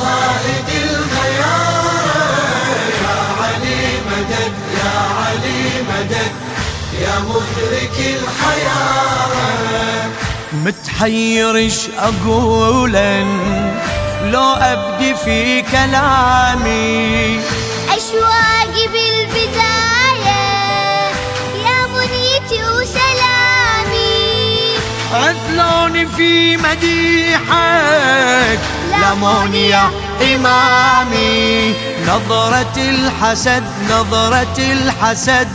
قائد الغيار يا علي مدد يا علي مدد يا مدرك الحيارة متحير إيش اقولا لو أبدي في كلامي. اشواقي بالبداية يا منيتي وسلامي. عدلوني في مديحك. لموني يا إمامي نظرة الحسد نظرة الحسد.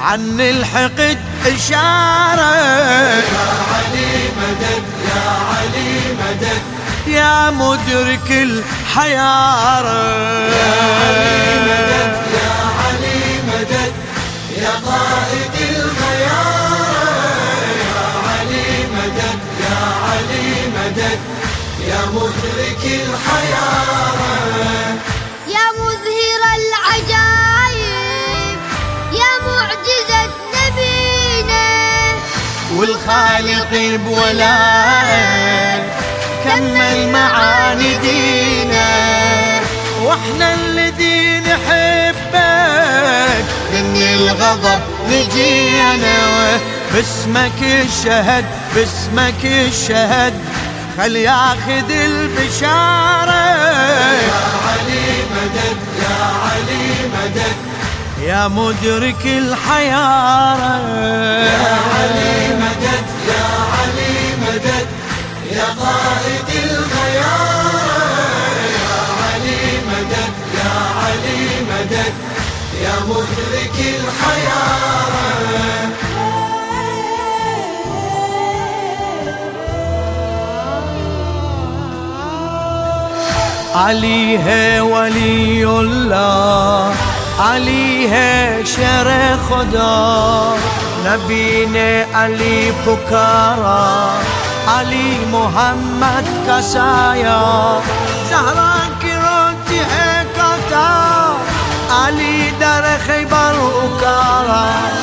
عن الحقد إشارة. يا علي مدد يا علي مدد يا مدرك الحيارة. يا علي مدرك الحيارة يا مظهر العجائب يا معجزة نبينا والخالق بولائك كمل معاني دينا. وإحنا الذي نحبك من الغضب نجينا. باسمك الشهد باسمك الشهد خل ياخذ البشارة يا علي مدد يا علي مدد يا مدرك الحيارة يا علي مدد يا علي مدد يا قائد الغيار يا علي مدد يا علي مدد يا مدرك الحيارة علي ہے ولی اللہ علی ہے شر خدا نبی نے علی پکارا علی محمد کی روتی ہے کاتا علی در خیبر اکارا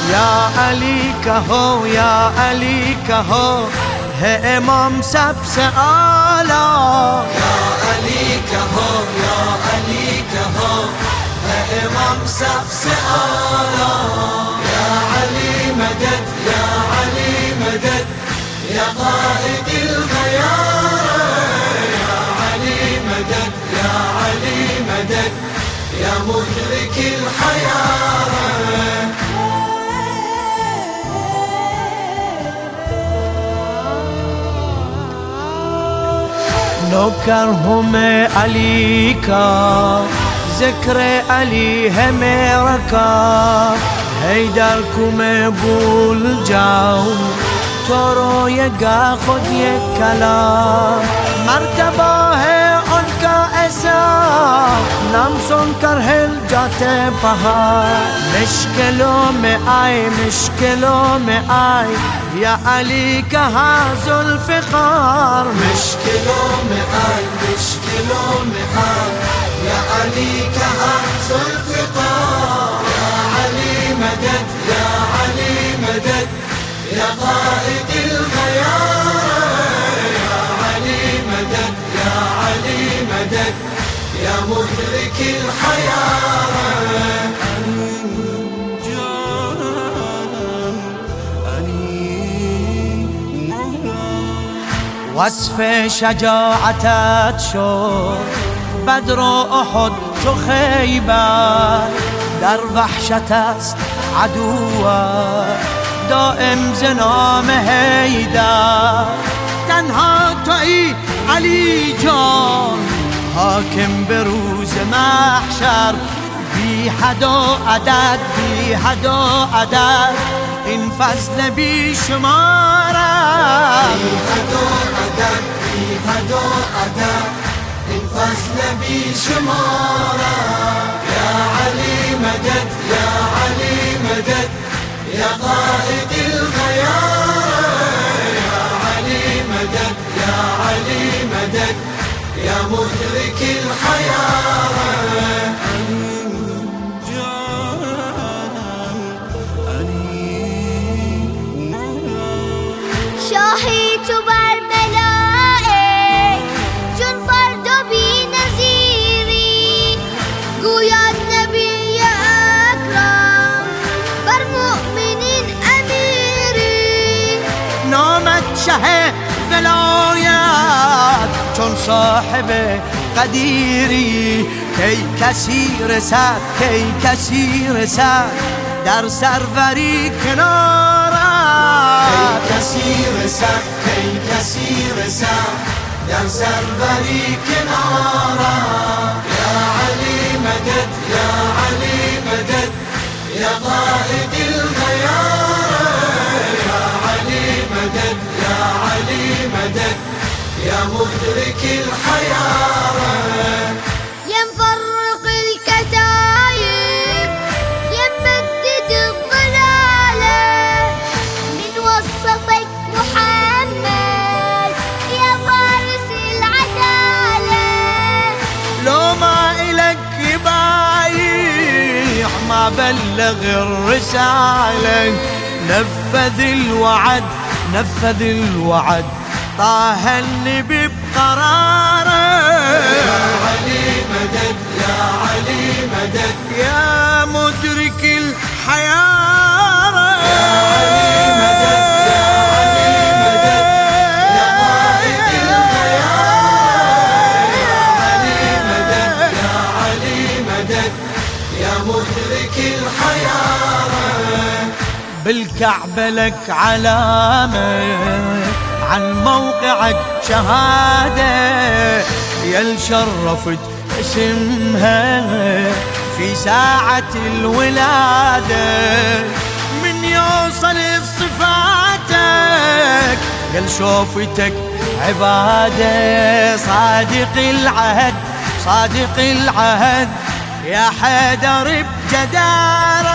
یا علی کہو یا علی کہو ہے امام سب سے مسفسئانا يا علي مدد يا علي مدد يا قائد الغيارة يا علي مدد يا علي مدد يا مدرك الحياة نوکر ہمیں علی کا ذكرى علي هي هيدر بول جاو. تورو يقا خد يكلا. مرتبة انكا أسا. نامسون كرهل جاته بها. مشكلو میں مشكلو مشکلوں میں آئے یا علی کہا ذوالفقار مشکلوں مدد یا مدرك الحيارة وصف شجاعتت شد. بدر و احد تو خیبر. در وحشت است عدوت. دائم زنام حیدر. تنها توی علی جان. حاکم به روز محشر. بی حد و عدد بی حد و عدد. این فضل بی شمارد بی حد و عدد بی حد و عدد. این فضل بی شمارا یا علی مدد یا علی مدد. یا قائد الغیار. یا علی مدد یا علی مدد. یا مدرك الحيارة شاهی تو صاحب قدیری کی کسی رسد کی کسی رسد در سروری کنارت کی کسی رسد کی کسی رسد در سروری کنارت یا علی مدد یا علی مدد یا قائد يا مدرك الحيارة يا مفرق الكتايب. يا ممدد الضلالة. من وصفك محمد. يا فارس العدالة. لو ما إلك بايع ما بلغ الرسالة. نفذ الوعد نفذ الوعد. طه النبي بقراره. يا علي مدد يا علي مدد يا مدرك الحيارة يا علي مدد يا علي مدد يا قائد الخيار يا علي مدد يا علي مدد يا مدرك الحيارة. بالكعبة لك علامة. عن موقعك شهادة يا شرفت اسمها في ساعة الولادة. من يوصل صفاتك قال شوفتك عبادة. صادق العهد صادق العهد يا حيدر بجدارة.